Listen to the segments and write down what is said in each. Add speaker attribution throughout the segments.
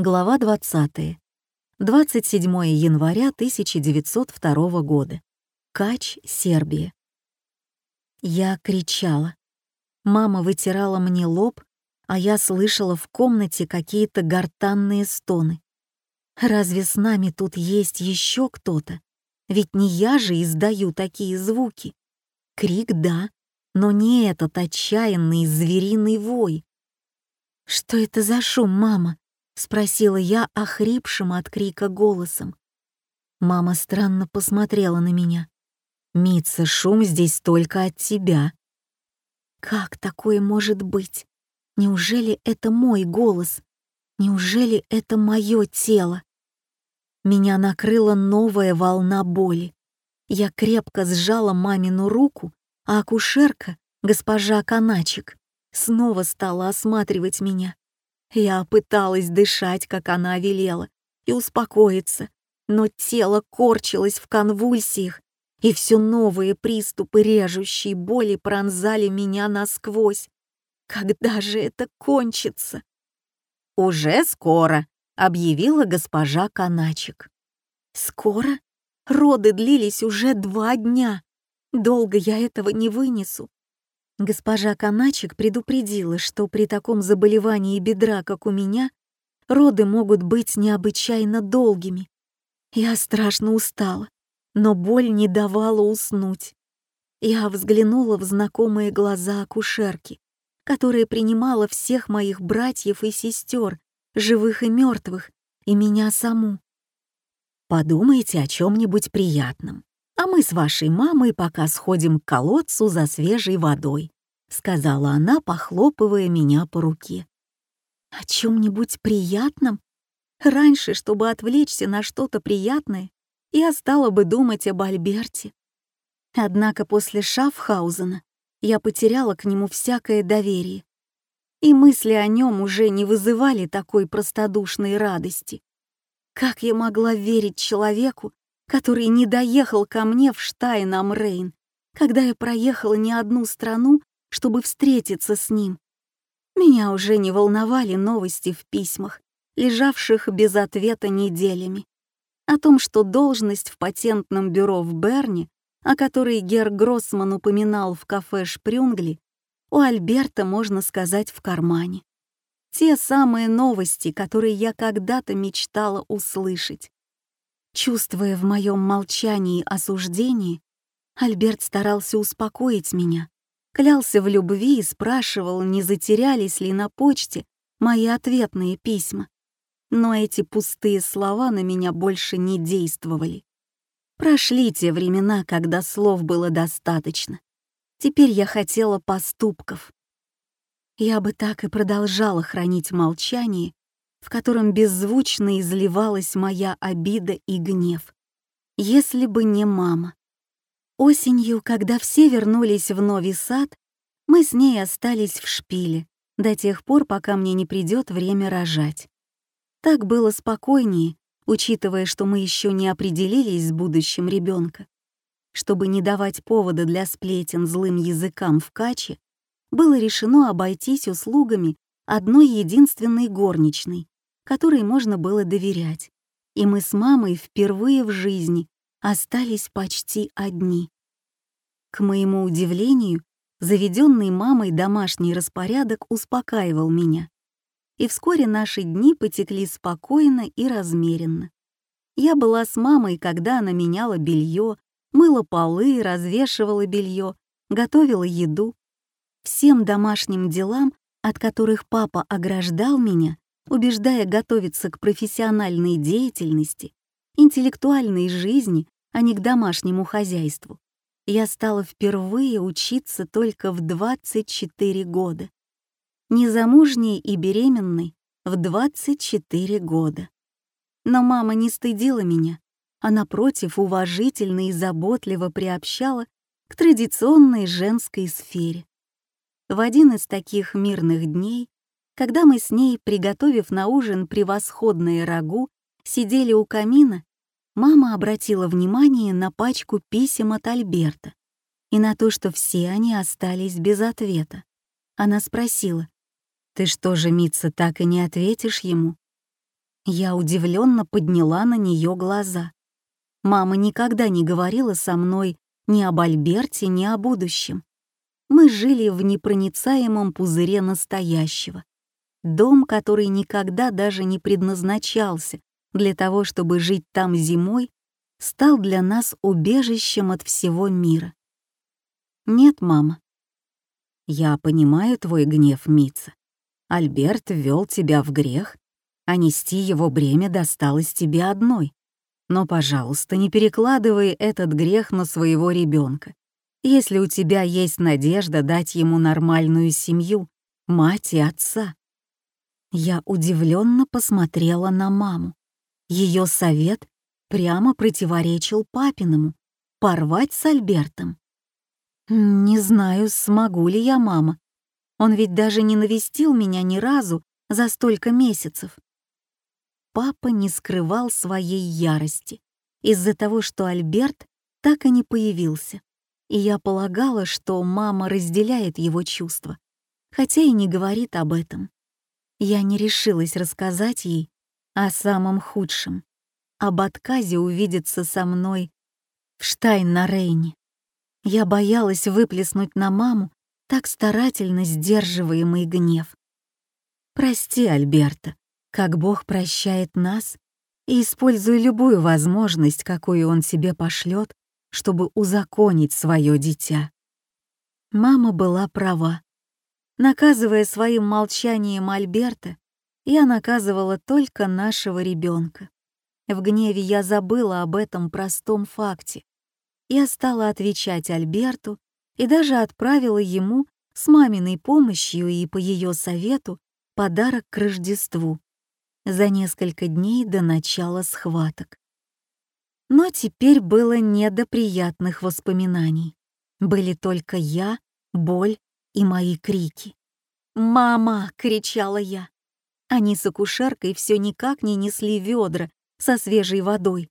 Speaker 1: Глава 20. 27 января 1902 года. Кач, Сербия. Я кричала. Мама вытирала мне лоб, а я слышала в комнате какие-то гортанные стоны. Разве с нами тут есть еще кто-то? Ведь не я же издаю такие звуки. Крик — да, но не этот отчаянный звериный вой. «Что это за шум, мама?» — спросила я охрипшим от крика голосом. Мама странно посмотрела на меня. «Митца, шум здесь только от тебя». «Как такое может быть? Неужели это мой голос? Неужели это мое тело?» Меня накрыла новая волна боли. Я крепко сжала мамину руку, а акушерка, госпожа Каначик, снова стала осматривать меня. Я пыталась дышать, как она велела, и успокоиться, но тело корчилось в конвульсиях, и все новые приступы режущей боли пронзали меня насквозь. Когда же это кончится? «Уже скоро», — объявила госпожа Каначик. «Скоро? Роды длились уже два дня. Долго я этого не вынесу. Госпожа Каначик предупредила, что при таком заболевании бедра, как у меня, роды могут быть необычайно долгими. Я страшно устала, но боль не давала уснуть. Я взглянула в знакомые глаза акушерки, которая принимала всех моих братьев и сестер, живых и мертвых, и меня саму. «Подумайте о чем-нибудь приятном», а мы с вашей мамой пока сходим к колодцу за свежей водой», — сказала она, похлопывая меня по руке. «О чем-нибудь приятном? Раньше, чтобы отвлечься на что-то приятное, я стала бы думать об Альберте. Однако после Шафхаузена я потеряла к нему всякое доверие, и мысли о нем уже не вызывали такой простодушной радости. Как я могла верить человеку, который не доехал ко мне в Штайн-Амрейн, когда я проехала не одну страну, чтобы встретиться с ним. Меня уже не волновали новости в письмах, лежавших без ответа неделями. О том, что должность в патентном бюро в Берне, о которой герр Гроссман упоминал в кафе Шпрюнгли, у Альберта, можно сказать, в кармане. Те самые новости, которые я когда-то мечтала услышать. Чувствуя в моем молчании осуждение, Альберт старался успокоить меня, клялся в любви и спрашивал, не затерялись ли на почте мои ответные письма. Но эти пустые слова на меня больше не действовали. Прошли те времена, когда слов было достаточно. Теперь я хотела поступков. Я бы так и продолжала хранить молчание, в котором беззвучно изливалась моя обида и гнев. Если бы не мама. Осенью, когда все вернулись в Новый Сад, мы с ней остались в шпиле до тех пор, пока мне не придет время рожать. Так было спокойнее, учитывая, что мы еще не определились с будущим ребенка. Чтобы не давать повода для сплетен злым языкам в каче, было решено обойтись услугами одной единственной горничной, которой можно было доверять. И мы с мамой впервые в жизни остались почти одни. К моему удивлению, заведенный мамой домашний распорядок успокаивал меня. И вскоре наши дни потекли спокойно и размеренно. Я была с мамой, когда она меняла белье, мыла полы, развешивала белье, готовила еду. Всем домашним делам от которых папа ограждал меня, убеждая готовиться к профессиональной деятельности, интеллектуальной жизни, а не к домашнему хозяйству, я стала впервые учиться только в 24 года. Незамужней и беременной в 24 года. Но мама не стыдила меня, а напротив уважительно и заботливо приобщала к традиционной женской сфере. В один из таких мирных дней, когда мы с ней, приготовив на ужин превосходное рагу, сидели у камина, мама обратила внимание на пачку писем от Альберта и на то, что все они остались без ответа. Она спросила, «Ты что же, Митца, так и не ответишь ему?» Я удивленно подняла на нее глаза. Мама никогда не говорила со мной ни об Альберте, ни о будущем. Мы жили в непроницаемом пузыре настоящего. Дом, который никогда даже не предназначался для того, чтобы жить там зимой, стал для нас убежищем от всего мира. Нет, мама. Я понимаю твой гнев, Мица. Альберт ввел тебя в грех, а нести его бремя досталось тебе одной. Но, пожалуйста, не перекладывай этот грех на своего ребенка. Если у тебя есть надежда дать ему нормальную семью, мать и отца. Я удивленно посмотрела на маму. Ее совет прямо противоречил папиному — порвать с Альбертом. «Не знаю, смогу ли я, мама. Он ведь даже не навестил меня ни разу за столько месяцев». Папа не скрывал своей ярости из-за того, что Альберт так и не появился, и я полагала, что мама разделяет его чувства, хотя и не говорит об этом. Я не решилась рассказать ей о самом худшем, об отказе увидеться со мной в Штайн-на-Рейне. Я боялась выплеснуть на маму так старательно сдерживаемый гнев. «Прости, Альберта, как Бог прощает нас, и используй любую возможность, какую Он себе пошлет, чтобы узаконить свое дитя». Мама была права. Наказывая своим молчанием Альберта, я наказывала только нашего ребенка. В гневе я забыла об этом простом факте. Я стала отвечать Альберту и даже отправила ему с маминой помощью и по ее совету подарок к Рождеству за несколько дней до начала схваток. Но теперь было не до приятных воспоминаний. Были только я, боль и мои крики. «Мама!» — кричала я. Они с акушеркой все никак не несли ведра со свежей водой.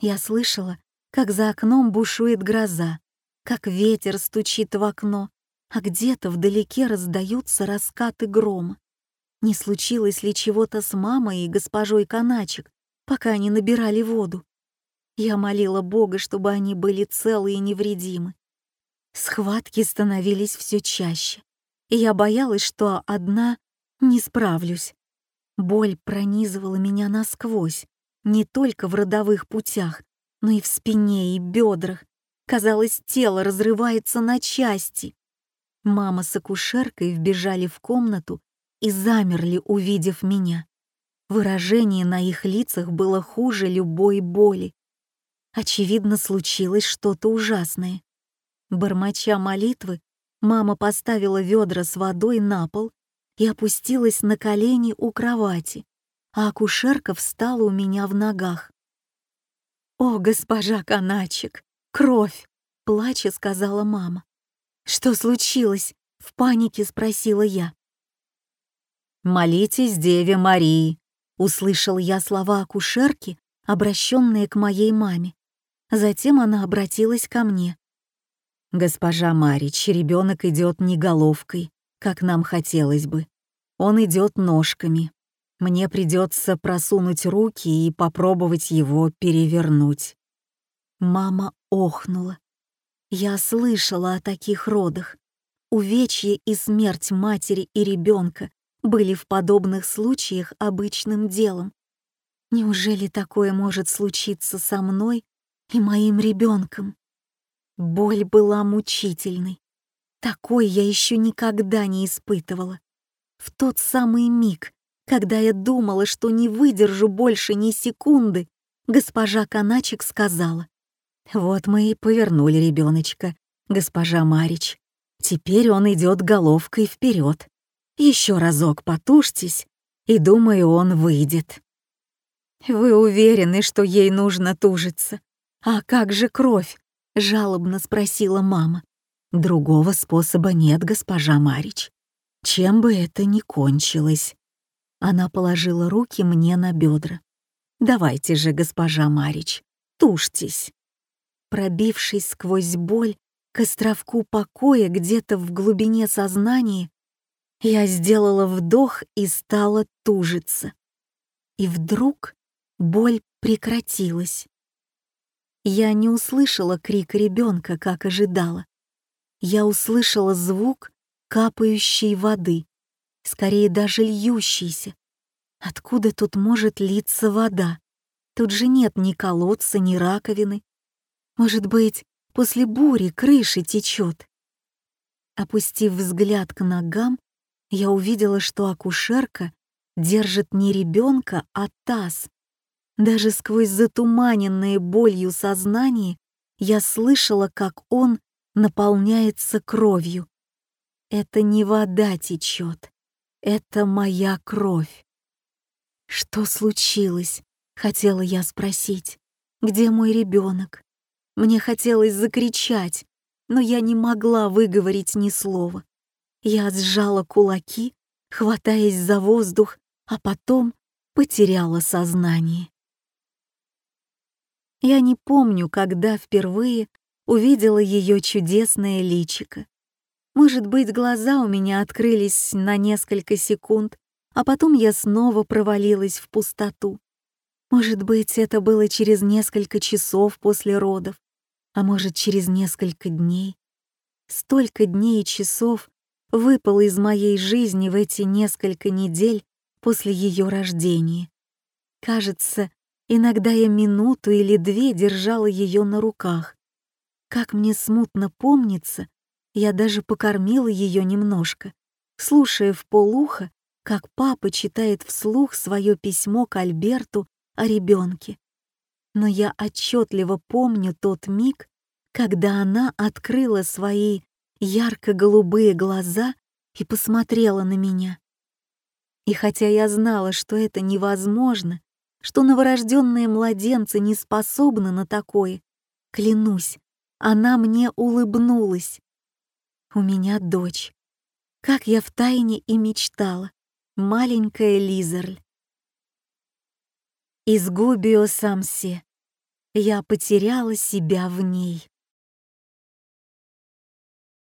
Speaker 1: Я слышала, как за окном бушует гроза, как ветер стучит в окно, а где-то вдалеке раздаются раскаты грома. Не случилось ли чего-то с мамой и госпожой Каначек, пока они набирали воду? Я молила Бога, чтобы они были целы и невредимы. Схватки становились все чаще, и я боялась, что одна не справлюсь. Боль пронизывала меня насквозь, не только в родовых путях, но и в спине и бедрах. Казалось, тело разрывается на части. Мама с акушеркой вбежали в комнату и замерли, увидев меня. Выражение на их лицах было хуже любой боли. Очевидно, случилось что-то ужасное. Бормоча молитвы, мама поставила ведра с водой на пол и опустилась на колени у кровати, а акушерка встала у меня в ногах. «О, госпожа Каначек, кровь!» — плача сказала мама. «Что случилось?» — в панике спросила я. «Молитесь Деве Марии», — услышал я слова акушерки, обращенные к моей маме. Затем она обратилась ко мне. «Госпожа Марич, ребенок идет не головкой, как нам хотелось бы. Он идет ножками. Мне придется просунуть руки и попробовать его перевернуть. Мама охнула. Я слышала о таких родах. Увечье и смерть матери и ребенка были в подобных случаях обычным делом. Неужели такое может случиться со мной и моим ребенком? Боль была мучительной. Такой я еще никогда не испытывала. В тот самый миг, когда я думала, что не выдержу больше ни секунды, госпожа Каначек сказала. «Вот мы и повернули ребеночка, госпожа Марич. Теперь он идет головкой вперед. Еще разок потушьтесь, и, думаю, он выйдет». «Вы уверены, что ей нужно тужиться? А как же кровь?» — жалобно спросила мама. «Другого способа нет, госпожа Марич. Чем бы это ни кончилось». Она положила руки мне на бедра. «Давайте же, госпожа Марич, тушьтесь». Пробившись сквозь боль к островку покоя где-то в глубине сознания, я сделала вдох и стала тужиться. И вдруг боль прекратилась. Я не услышала крик ребенка, как ожидала. Я услышала звук капающей воды, скорее даже льющейся. Откуда тут может литься вода? Тут же нет ни колодца, ни раковины. Может быть, после бури крыши течет. Опустив взгляд к ногам, я увидела, что акушерка держит не ребенка, а таз. Даже сквозь затуманенное болью сознание я слышала, как он наполняется кровью. Это не вода течет, это моя кровь. Что случилось? Хотела я спросить. Где мой ребенок? Мне хотелось закричать, но я не могла выговорить ни слова. Я сжала кулаки, хватаясь за воздух, а потом потеряла сознание. Я не помню, когда впервые увидела ее чудесное личико. Может быть, глаза у меня открылись на несколько секунд, а потом я снова провалилась в пустоту. Может быть, это было через несколько часов после родов, а может, через несколько дней. Столько дней и часов выпало из моей жизни в эти несколько недель после ее рождения. Кажется, иногда я минуту или две держала ее на руках. Как мне смутно помнится, я даже покормила ее немножко, слушая в полуха, как папа читает вслух свое письмо к Альберту о ребенке. Но я отчетливо помню тот миг, когда она открыла свои ярко-голубые глаза и посмотрела на меня. И хотя я знала, что это невозможно, что новорожденные младенцы не способны на такое, клянусь, она мне улыбнулась. У меня дочь. Как я втайне и мечтала. Маленькая Лизерль. Изгубио самсе. Я потеряла себя в ней.